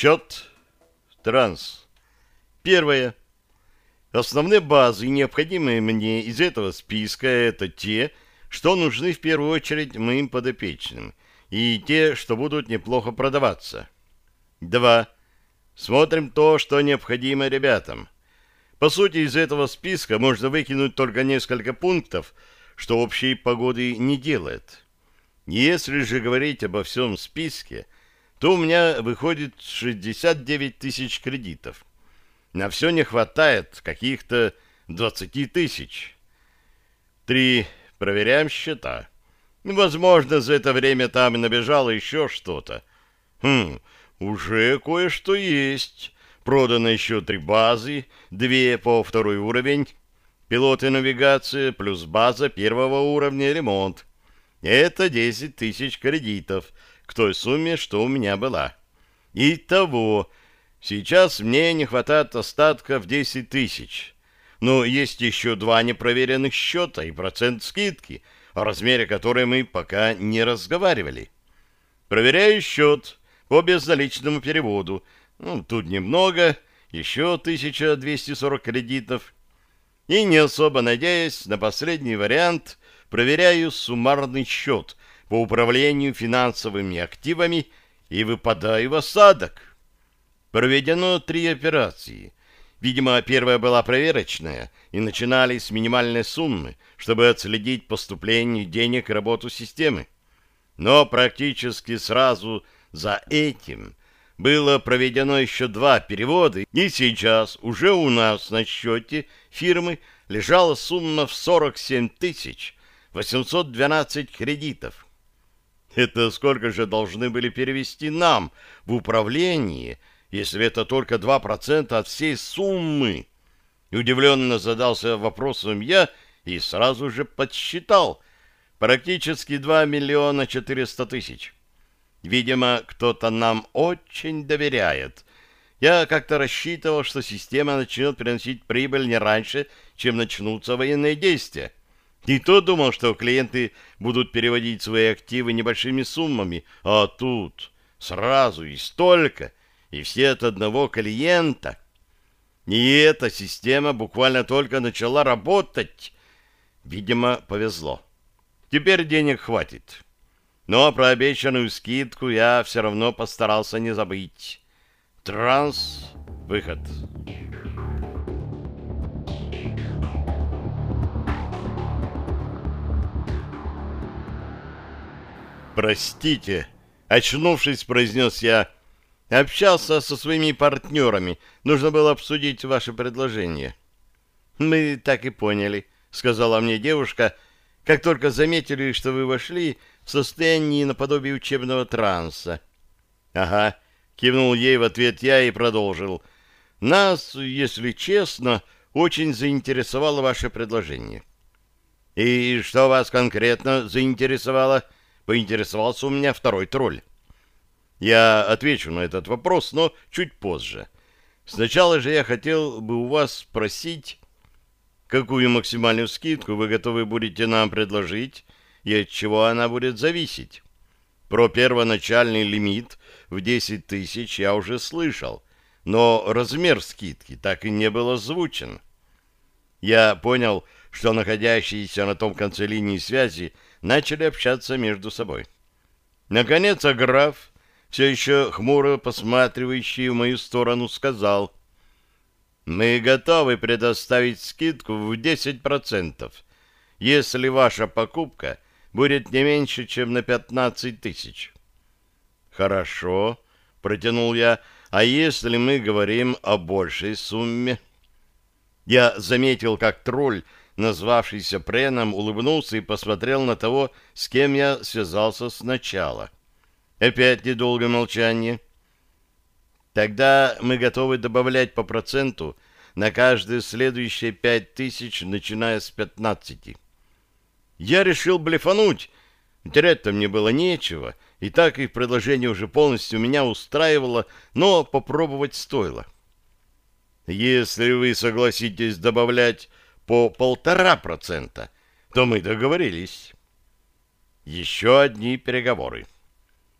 Счет. Транс. Первое. Основные базы, необходимые мне из этого списка, это те, что нужны в первую очередь моим подопечным, и те, что будут неплохо продаваться. Два. Смотрим то, что необходимо ребятам. По сути, из этого списка можно выкинуть только несколько пунктов, что общей погоды не делает. Если же говорить обо всем списке, то у меня выходит 69 тысяч кредитов. На все не хватает каких-то 20 тысяч. Три. Проверяем счета. Возможно, за это время там набежало еще что-то. Хм, уже кое-что есть. Продано еще три базы, две по второй уровень, пилоты навигации плюс база первого уровня ремонт. Это 10 тысяч кредитов к той сумме, что у меня была. Итого, сейчас мне не хватает остатка в 10 тысяч. Но есть еще два непроверенных счета и процент скидки, о размере которой мы пока не разговаривали. Проверяю счет по безналичному переводу. Ну, тут немного, еще 1240 кредитов. И не особо надеясь на последний вариант, проверяю суммарный счет по управлению финансовыми активами и выпадаю в осадок. Проведено три операции. Видимо, первая была проверочная, и начинали с минимальной суммы, чтобы отследить поступление денег и работу системы. Но практически сразу за этим было проведено еще два перевода, и сейчас уже у нас на счете фирмы лежала сумма в 47 тысяч 812 кредитов. Это сколько же должны были перевести нам в управление, если это только 2% от всей суммы? Удивленно задался вопросом я и сразу же подсчитал. Практически 2 миллиона 400 тысяч. Видимо, кто-то нам очень доверяет. Я как-то рассчитывал, что система начнет приносить прибыль не раньше, чем начнутся военные действия. И то думал, что клиенты будут переводить свои активы небольшими суммами, а тут сразу и столько, и все от одного клиента. И эта система буквально только начала работать. Видимо, повезло. Теперь денег хватит. Но про обещанную скидку я все равно постарался не забыть. Транс. Выход. «Простите», — очнувшись, произнес я. «Общался со своими партнерами. Нужно было обсудить ваше предложение». «Мы так и поняли», — сказала мне девушка, «как только заметили, что вы вошли в состоянии наподобие учебного транса». «Ага», — кивнул ей в ответ я и продолжил. «Нас, если честно, очень заинтересовало ваше предложение». «И что вас конкретно заинтересовало?» Поинтересовался у меня второй тролль. Я отвечу на этот вопрос, но чуть позже. Сначала же я хотел бы у вас спросить, какую максимальную скидку вы готовы будете нам предложить и от чего она будет зависеть. Про первоначальный лимит в 10 тысяч я уже слышал, но размер скидки так и не был озвучен. Я понял, что находящиеся на том конце линии связи начали общаться между собой. Наконец Аграф, все еще хмуро посматривающий в мою сторону, сказал, «Мы готовы предоставить скидку в 10%, если ваша покупка будет не меньше, чем на 15 тысяч». «Хорошо», — протянул я, «а если мы говорим о большей сумме?» Я заметил, как тролль назвавшийся Преном, улыбнулся и посмотрел на того, с кем я связался сначала. Опять недолгое молчание. Тогда мы готовы добавлять по проценту на каждые следующие пять тысяч, начиная с пятнадцати. Я решил блефануть. Терять-то мне было нечего, и так их предложение уже полностью меня устраивало, но попробовать стоило. Если вы согласитесь добавлять по полтора процента, то мы договорились. Еще одни переговоры.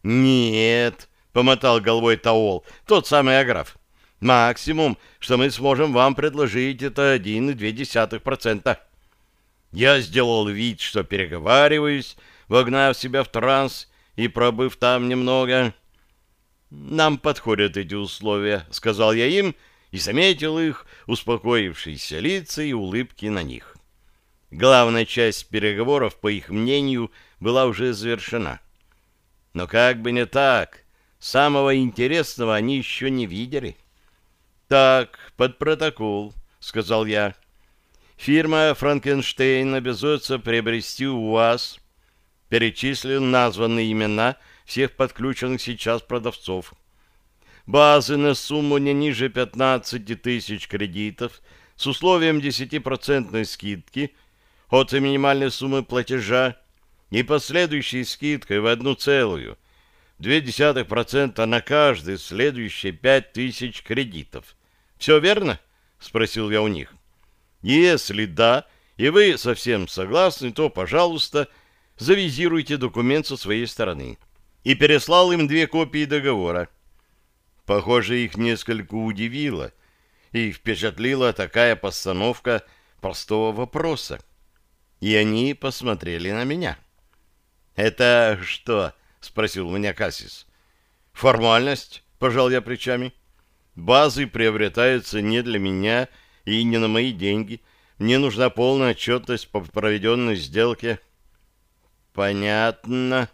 Нет, — помотал головой Таол, тот самый Аграф. «Максимум, что мы сможем вам предложить, это 1,2%. Я сделал вид, что переговариваюсь, вогнав себя в транс и пробыв там немного. «Нам подходят эти условия», — сказал я им, и заметил их успокоившиеся лица и улыбки на них. Главная часть переговоров, по их мнению, была уже завершена. Но как бы не так, самого интересного они еще не видели. «Так, под протокол», — сказал я. «Фирма «Франкенштейн» обязуется приобрести у вас...» Перечислен названные имена всех подключенных сейчас продавцов. Базы на сумму не ниже 15 тысяч кредитов с условием 10% скидки от минимальной суммы платежа и последующей скидкой в одну целую, 0,2% на каждые следующие 5 тысяч кредитов. Все верно? Спросил я у них. Если да, и вы совсем согласны, то, пожалуйста, завизируйте документ со своей стороны. И переслал им две копии договора. Похоже, их несколько удивило и впечатлила такая постановка простого вопроса. И они посмотрели на меня. «Это что?» — спросил меня Кассис. «Формальность», — пожал я плечами. Базы приобретаются не для меня и не на мои деньги. Мне нужна полная отчетность по проведенной сделке. Понятно.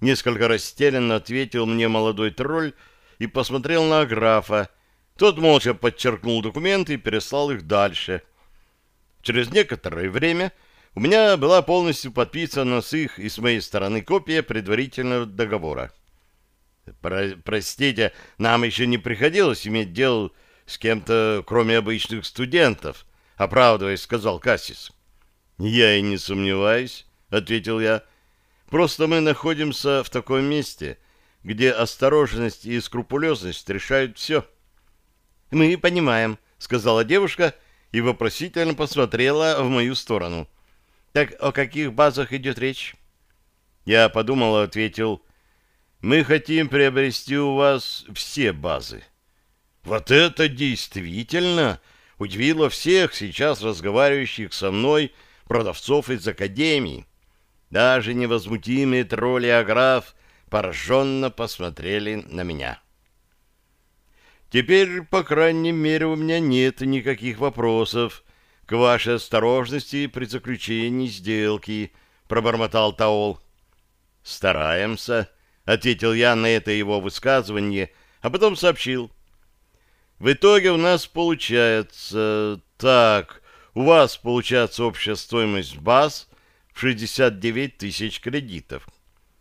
Несколько растерянно ответил мне молодой тролль и посмотрел на графа. Тот молча подчеркнул документы и переслал их дальше. Через некоторое время у меня была полностью подписана с их и с моей стороны копия предварительного договора. Про простите, нам еще не приходилось иметь дело с кем-то, кроме обычных студентов, оправдываясь, сказал Кассис. Я и не сомневаюсь, ответил я. Просто мы находимся в таком месте, где осторожность и скрупулезность решают все. Мы понимаем, сказала девушка и вопросительно посмотрела в мою сторону. Так о каких базах идет речь? Я подумал и ответил, мы хотим приобрести у вас все базы. Вот это действительно удивило всех сейчас разговаривающих со мной продавцов из академии. Даже невозмутимые тролли Аграф пораженно посмотрели на меня. Теперь, по крайней мере, у меня нет никаких вопросов к вашей осторожности при заключении сделки, пробормотал Таол. Стараемся, ответил я на это его высказывание, а потом сообщил. В итоге у нас получается так, у вас получается общая стоимость баз в 69 тысяч кредитов.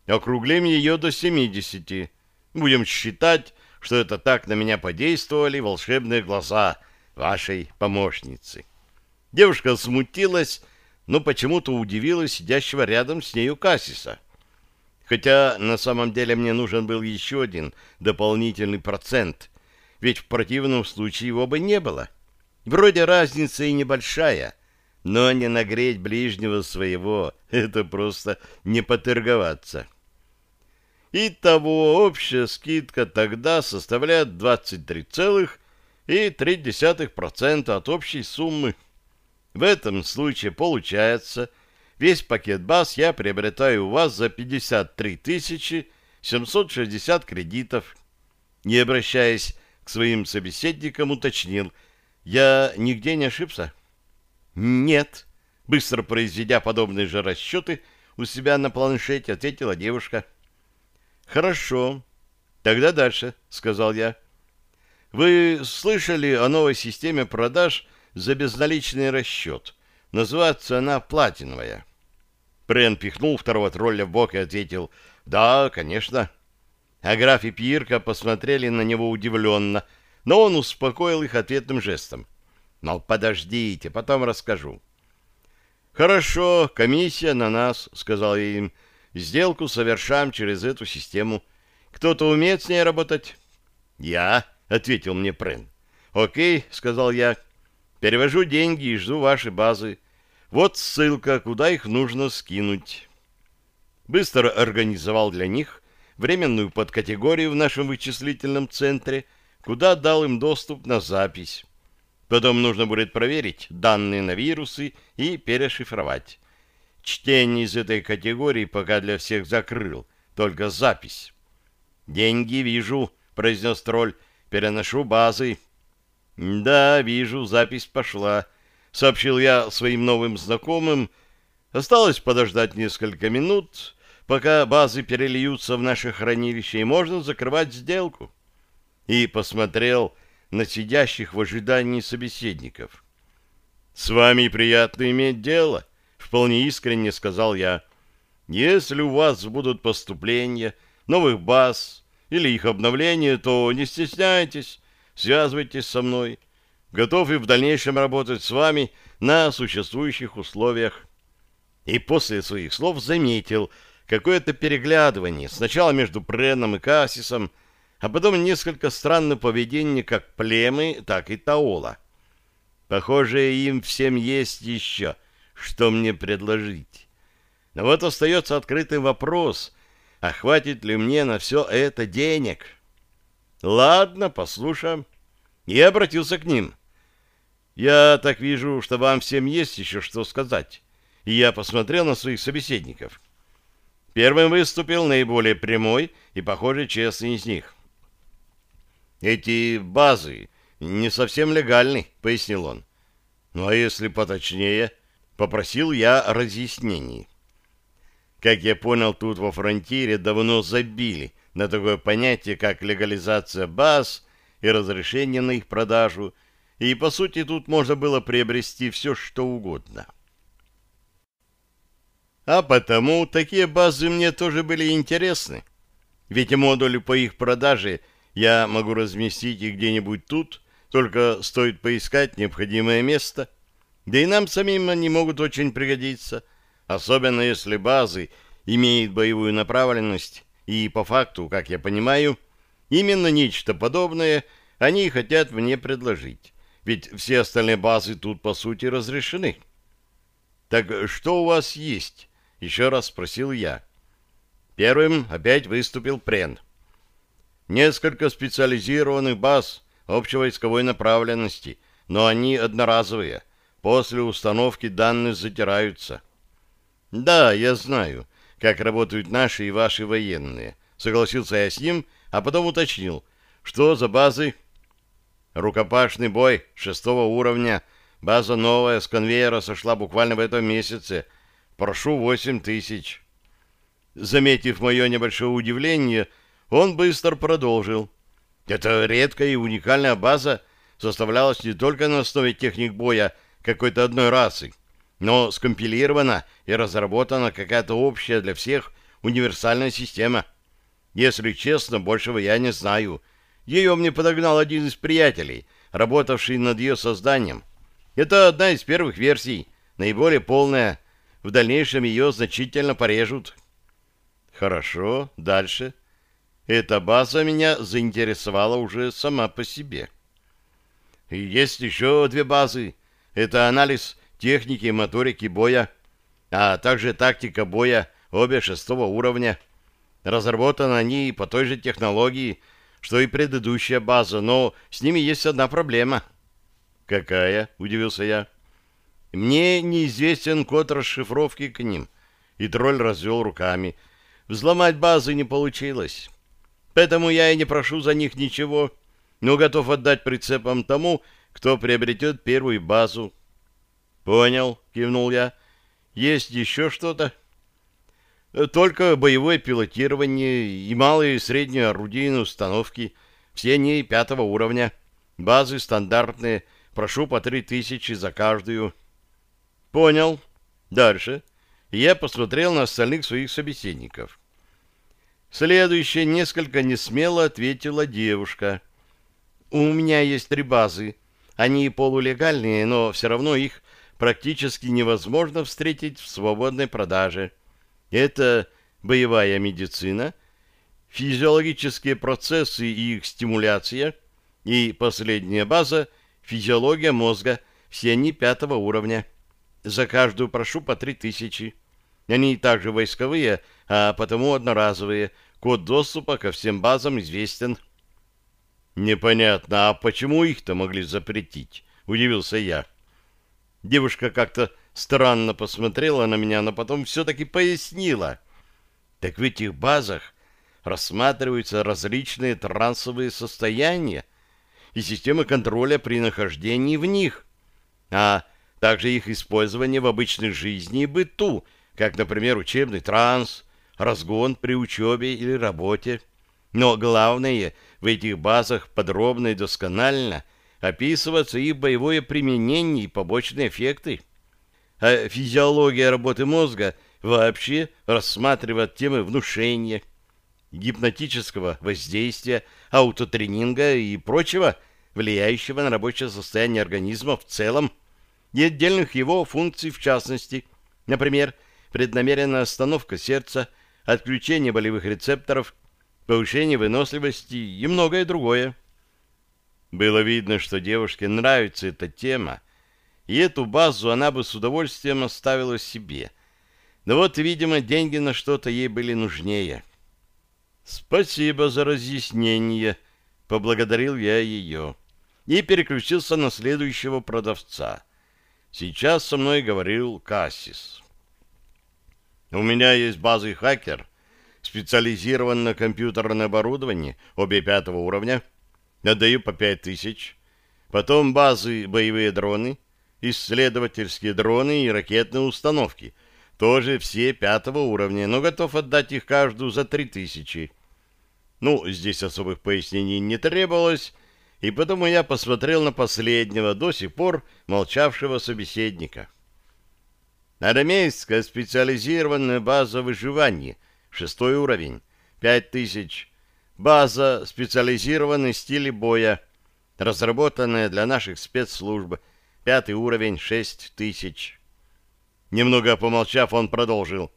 Округлим ее до 70. Будем считать, что это так на меня подействовали волшебные глаза вашей помощницы. Девушка смутилась, но почему-то удивилась сидящего рядом с нею Кассиса. Хотя на самом деле мне нужен был еще один дополнительный процент, ведь в противном случае его бы не было. Вроде разница и небольшая, но не нагреть ближнего своего — это просто не поторговаться. Итого общая скидка тогда составляет 23,3% от общей суммы. В этом случае получается — Весь пакет баз я приобретаю у вас за 53 760 кредитов. Не обращаясь к своим собеседникам, уточнил. Я нигде не ошибся? Нет. Быстро произведя подобные же расчеты, у себя на планшете ответила девушка. Хорошо. Тогда дальше, сказал я. Вы слышали о новой системе продаж за безналичный расчет? Называется она «Платиновая». Прен пихнул второго тролля в бок и ответил «Да, конечно». А граф и Пьерка посмотрели на него удивленно, но он успокоил их ответным жестом. «Мол, подождите, потом расскажу». «Хорошо, комиссия на нас», — сказал я им. «Сделку совершаем через эту систему. Кто-то умеет с ней работать?» «Я», — ответил мне Прен. «Окей», — сказал я. «Перевожу деньги и жду вашей базы. Вот ссылка, куда их нужно скинуть. Быстро организовал для них временную подкатегорию в нашем вычислительном центре, куда дал им доступ на запись. Потом нужно будет проверить данные на вирусы и перешифровать. Чтение из этой категории пока для всех закрыл, только запись. «Деньги вижу», — произнес тролль, — «переношу базы». «Да, вижу, запись пошла», — сообщил я своим новым знакомым. Осталось подождать несколько минут, пока базы перельются в наше хранилище, и можно закрывать сделку. И посмотрел на сидящих в ожидании собеседников. «С вами приятно иметь дело», — вполне искренне сказал я. «Если у вас будут поступления новых баз или их обновление, то не стесняйтесь, связывайтесь со мной. Готов и в дальнейшем работать с вами на существующих условиях». И после своих слов заметил какое-то переглядывание сначала между Преном и Кассисом, а потом несколько странное поведение как Племы, так и Таола. Похоже, им всем есть еще, что мне предложить. Но вот остается открытый вопрос, а хватит ли мне на все это денег? Ладно, послушаем. И обратился к ним. Я так вижу, что вам всем есть еще что сказать. И я посмотрел на своих собеседников. Первым выступил наиболее прямой и, похоже, честный из них. Эти базы не совсем легальны, пояснил он. Ну а если поточнее, попросил я разъяснений. Как я понял, тут во фронтире давно забили на такое понятие, как легализация баз и разрешение на их продажу, и, по сути, тут можно было приобрести все, что угодно. А потому такие базы мне тоже были интересны, ведь модули по их продаже – я могу разместить их где-нибудь тут, только стоит поискать необходимое место. Да и нам самим они могут очень пригодиться, особенно если базы имеют боевую направленность, и по факту, как я понимаю, именно нечто подобное они хотят мне предложить, ведь все остальные базы тут, по сути, разрешены. «Так что у вас есть?» — еще раз спросил я. Первым опять выступил Прен несколько специализированных баз общевойсковой направленности, но они одноразовые. После установки данные затираются. Да, я знаю, как работают наши и ваши военные. Согласился я с ним, а потом уточнил, что за базы? Рукопашный бой шестого уровня. База новая, с конвейера сошла буквально в этом месяце. Прошу восемь тысяч. Заметив мое небольшое удивление, он быстро продолжил. Эта редкая и уникальная база составлялась не только на основе техник боя какой-то одной расы, но скомпилирована и разработана какая-то общая для всех универсальная система. Если честно, большего я не знаю. Ее мне подогнал один из приятелей, работавший над ее созданием. Это одна из первых версий, наиболее полная. В дальнейшем ее значительно порежут. Хорошо, дальше. Эта база меня заинтересовала уже сама по себе. Есть еще две базы. Это анализ техники и моторики боя, а также тактика боя, обе шестого уровня. Разработаны они по той же технологии, что и предыдущая база, но с ними есть одна проблема. «Какая?» — удивился я. «Мне неизвестен код расшифровки к ним». И тролль развел руками. «Взломать базы не получилось». Поэтому я и не прошу за них ничего, но готов отдать прицепом тому, кто приобретет первую базу. Понял, кивнул я. Есть еще что-то? Только боевое пилотирование и малые и средние орудийные установки. Все они пятого уровня. Базы стандартные. Прошу по три тысячи за каждую. Понял. Дальше. Я посмотрел на остальных своих собеседников. Следующее несколько несмело ответила девушка. «У меня есть три базы. Они полулегальные, но все равно их практически невозможно встретить в свободной продаже. Это боевая медицина, физиологические процессы и их стимуляция, и последняя база – физиология мозга, все они пятого уровня. За каждую прошу по три тысячи. Они также войсковые, а потому одноразовые – код доступа ко всем базам известен. Непонятно, а почему их-то могли запретить? Удивился я. Девушка как-то странно посмотрела на меня, но потом все-таки пояснила. Так в этих базах рассматриваются различные трансовые состояния и системы контроля при нахождении в них, а также их использование в обычной жизни и быту, как, например, учебный транс, разгон при учебе или работе. Но главное, в этих базах подробно и досконально описываться их боевое применение и побочные эффекты. А физиология работы мозга вообще рассматривает темы внушения, гипнотического воздействия, аутотренинга и прочего, влияющего на рабочее состояние организма в целом и отдельных его функций в частности, например, преднамеренная остановка сердца, отключение болевых рецепторов, повышение выносливости и многое другое. Было видно, что девушке нравится эта тема, и эту базу она бы с удовольствием оставила себе. Но вот, видимо, деньги на что-то ей были нужнее. «Спасибо за разъяснение», — поблагодарил я ее. И переключился на следующего продавца. Сейчас со мной говорил Кассис. «У меня есть базы хакер, специализирован на компьютерное оборудование, обе пятого уровня. Отдаю по пять тысяч. Потом базы боевые дроны, исследовательские дроны и ракетные установки — тоже все пятого уровня, но готов отдать их каждую за три тысячи. Ну, здесь особых пояснений не требовалось, и потому я посмотрел на последнего, до сих пор молчавшего собеседника. Арамейская специализированная база выживания, шестой уровень, пять тысяч. База специализированной стили боя, разработанная для наших спецслужб, пятый уровень, шесть тысяч. Немного помолчав, он продолжил.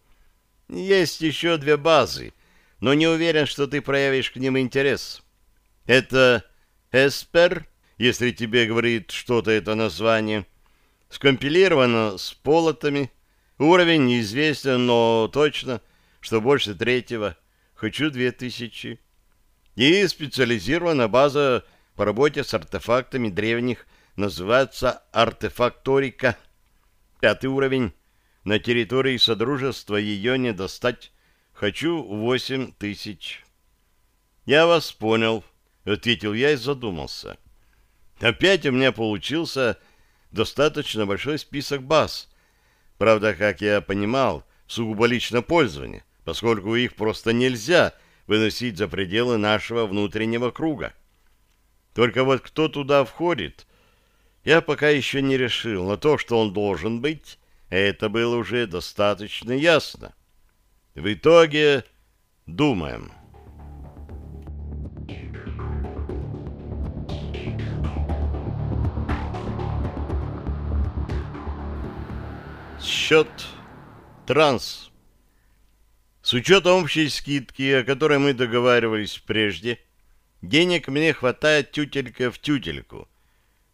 «Есть еще две базы, но не уверен, что ты проявишь к ним интерес. Это Эспер, если тебе говорит что-то это название, скомпилировано с полотами. Уровень неизвестен, но точно, что больше третьего. Хочу две тысячи. И специализированная база по работе с артефактами древних называется артефакторика. Пятый уровень. На территории Содружества ее не достать. Хочу восемь тысяч. Я вас понял, ответил я и задумался. Опять у меня получился достаточно большой список баз. Правда, как я понимал, сугубо лично пользование, поскольку их просто нельзя выносить за пределы нашего внутреннего круга. Только вот кто туда входит, я пока еще не решил, но то, что он должен быть, это было уже достаточно ясно. В итоге думаем. Счет транс. С учетом общей скидки, о которой мы договаривались прежде, денег мне хватает тютелька в тютельку,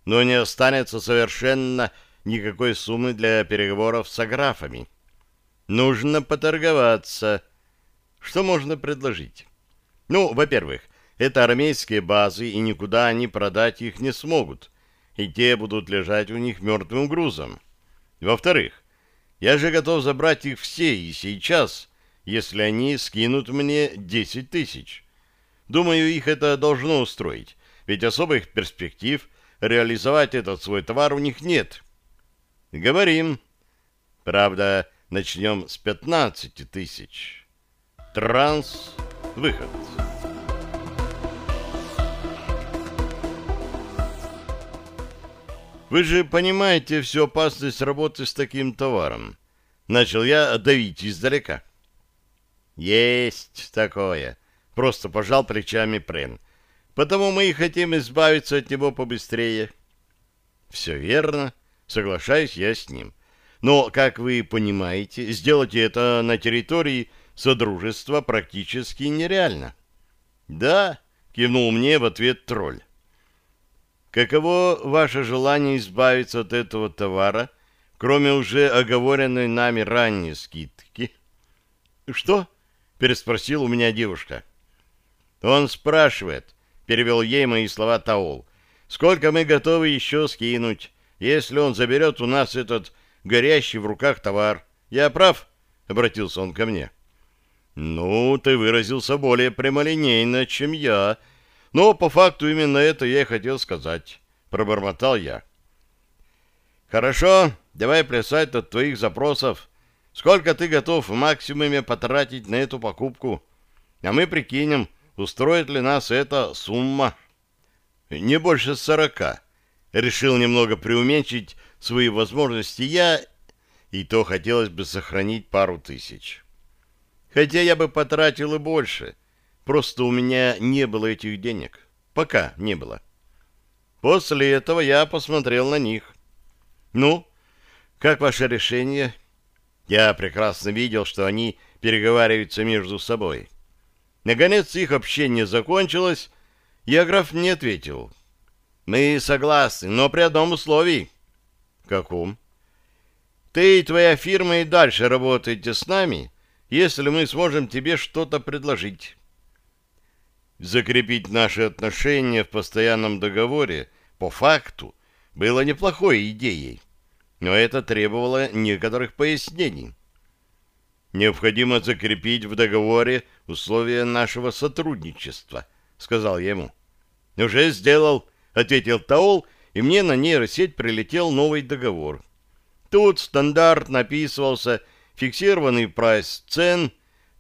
но не останется совершенно никакой суммы для переговоров с аграфами. Нужно поторговаться. Что можно предложить? Ну, во-первых, это армейские базы, и никуда они продать их не смогут, и те будут лежать у них мертвым грузом. Во-вторых, я же готов забрать их все и сейчас, если они скинут мне 10 тысяч. Думаю, их это должно устроить, ведь особых перспектив реализовать этот свой товар у них нет. Говорим. Правда, начнем с 15 тысяч. Транс. Выход. Вы же понимаете всю опасность работы с таким товаром. Начал я давить издалека. Есть такое. Просто пожал плечами Прен. Потому мы и хотим избавиться от него побыстрее. Все верно. Соглашаюсь я с ним. Но, как вы понимаете, сделать это на территории Содружества практически нереально. Да, кивнул мне в ответ тролль. Каково ваше желание избавиться от этого товара, кроме уже оговоренной нами ранее скидки? Что? Переспросил у меня девушка. Он спрашивает, перевел ей мои слова Таул, сколько мы готовы еще скинуть, если он заберет у нас этот горящий в руках товар. Я прав? Обратился он ко мне. Ну, ты выразился более прямолинейно, чем я, но по факту именно это я и хотел сказать, пробормотал я. Хорошо, давай плясать от твоих запросов. Сколько ты готов в максимуме потратить на эту покупку? А мы прикинем, устроит ли нас эта сумма. Не больше сорока. Решил немного преуменьшить свои возможности я, и то хотелось бы сохранить пару тысяч. Хотя я бы потратил и больше. Просто у меня не было этих денег. Пока не было. После этого я посмотрел на них. Ну, как ваше решение? Я прекрасно видел, что они переговариваются между собой. Наконец их общение закончилось, и Аграф не ответил. Мы согласны, но при одном условии. Каком? Ты и твоя фирма и дальше работаете с нами, если мы сможем тебе что-то предложить. Закрепить наши отношения в постоянном договоре по факту было неплохой идеей, но это требовало некоторых пояснений. Необходимо закрепить в договоре условия нашего сотрудничества, сказал ему. Уже сделал, ответил Таол, и мне на нейросеть прилетел новый договор. Тут стандарт написывался фиксированный прайс цен,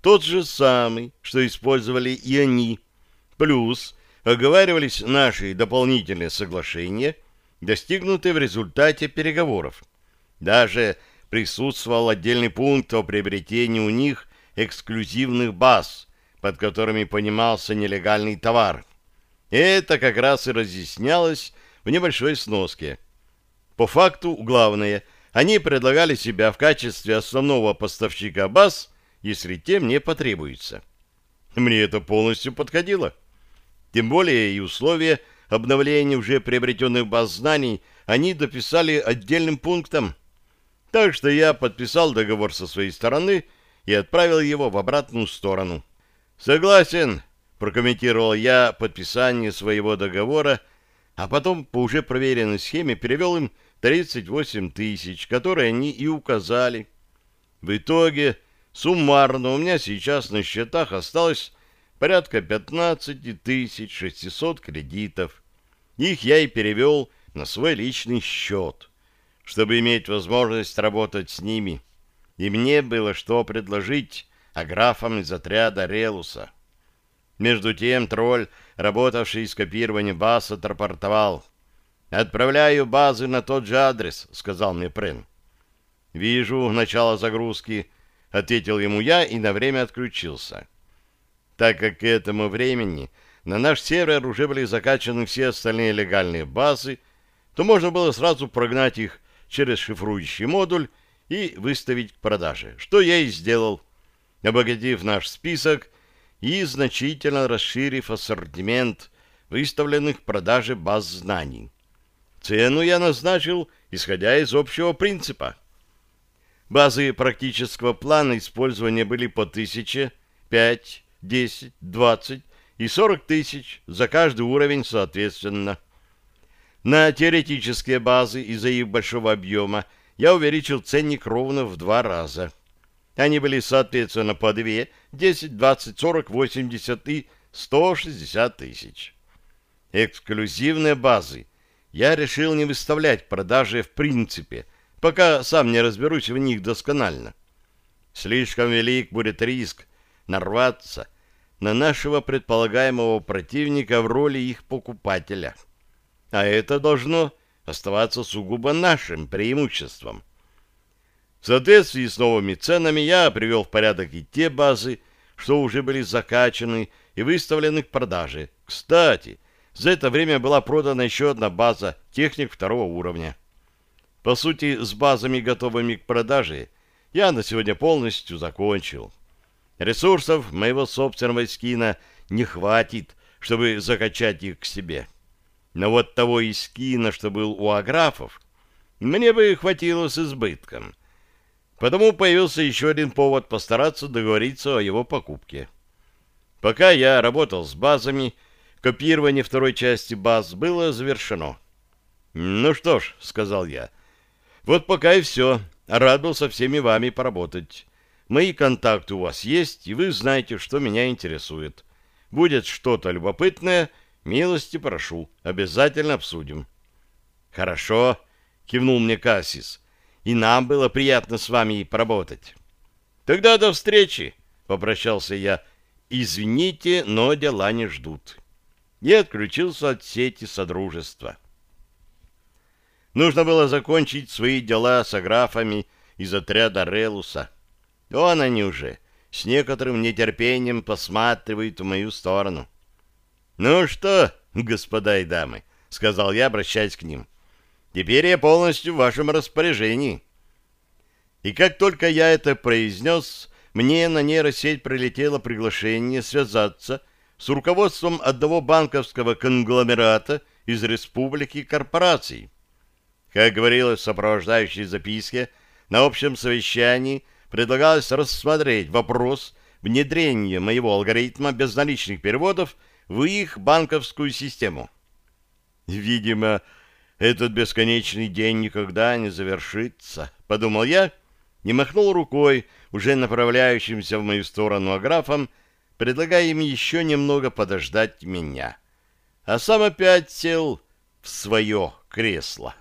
тот же самый, что использовали и они, плюс оговаривались наши дополнительные соглашения, достигнутые в результате переговоров. Даже присутствовал отдельный пункт о приобретении у них эксклюзивных баз, под которыми понимался нелегальный товар. Это как раз и разъяснялось в небольшой сноске. По факту, главное, они предлагали себя в качестве основного поставщика баз, если тем не потребуется. Мне это полностью подходило. Тем более и условия обновления уже приобретенных баз знаний они дописали отдельным пунктом. Так что я подписал договор со своей стороны и отправил его в обратную сторону. «Согласен», — прокомментировал я подписание своего договора, а потом по уже проверенной схеме перевел им 38 тысяч, которые они и указали. В итоге суммарно у меня сейчас на счетах осталось порядка 15 тысяч 600 кредитов. Их я и перевел на свой личный счет, чтобы иметь возможность работать с ними. И мне было что предложить аграфам из отряда Релуса. Между тем тролль, работавший с копированием баз, отрапортовал. «Отправляю базы на тот же адрес», — сказал мне Прен. «Вижу начало загрузки», — ответил ему я и на время отключился так как к этому времени на наш сервер уже были закачаны все остальные легальные базы, то можно было сразу прогнать их через шифрующий модуль и выставить к продаже, что я и сделал, обогатив наш список и значительно расширив ассортимент выставленных к продаже баз знаний. Цену я назначил, исходя из общего принципа. Базы практического плана использования были по тысяче, пять, 10, 20 и 40 тысяч за каждый уровень соответственно. На теоретические базы из-за их большого объема я увеличил ценник ровно в два раза. Они были соответственно по 2, 10, 20, 40, 80 и 160 тысяч. Эксклюзивные базы я решил не выставлять к продаже в принципе, пока сам не разберусь в них досконально. Слишком велик будет риск нарваться на нашего предполагаемого противника в роли их покупателя. А это должно оставаться сугубо нашим преимуществом. В соответствии с новыми ценами я привел в порядок и те базы, что уже были закачаны и выставлены к продаже. Кстати, за это время была продана еще одна база техник второго уровня. По сути, с базами, готовыми к продаже, я на сегодня полностью закончил. Ресурсов моего собственного скина не хватит, чтобы закачать их к себе. Но вот того и скина, что был у аграфов, мне бы хватило с избытком. Потому появился еще один повод постараться договориться о его покупке. Пока я работал с базами, копирование второй части баз было завершено. «Ну что ж», — сказал я, — «вот пока и все. Рад был со всеми вами поработать. Мои контакты у вас есть, и вы знаете, что меня интересует. Будет что-то любопытное, милости прошу, обязательно обсудим». «Хорошо», — кивнул мне Кассис, — «и нам было приятно с вами поработать». «Тогда до встречи», — попрощался я. «Извините, но дела не ждут». И отключился от сети Содружества. Нужно было закончить свои дела с аграфами из отряда Релуса. Вон они уже, с некоторым нетерпением посматривают в мою сторону. «Ну что, господа и дамы», — сказал я, обращаясь к ним, — «теперь я полностью в вашем распоряжении». И как только я это произнес, мне на нейросеть прилетело приглашение связаться с руководством одного банковского конгломерата из республики корпораций. Как говорилось в сопровождающей записке, на общем совещании предлагалось рассмотреть вопрос внедрения моего алгоритма безналичных переводов в их банковскую систему. Видимо, этот бесконечный день никогда не завершится, подумал я и махнул рукой, уже направляющимся в мою сторону аграфом, предлагая им еще немного подождать меня. А сам опять сел в свое кресло.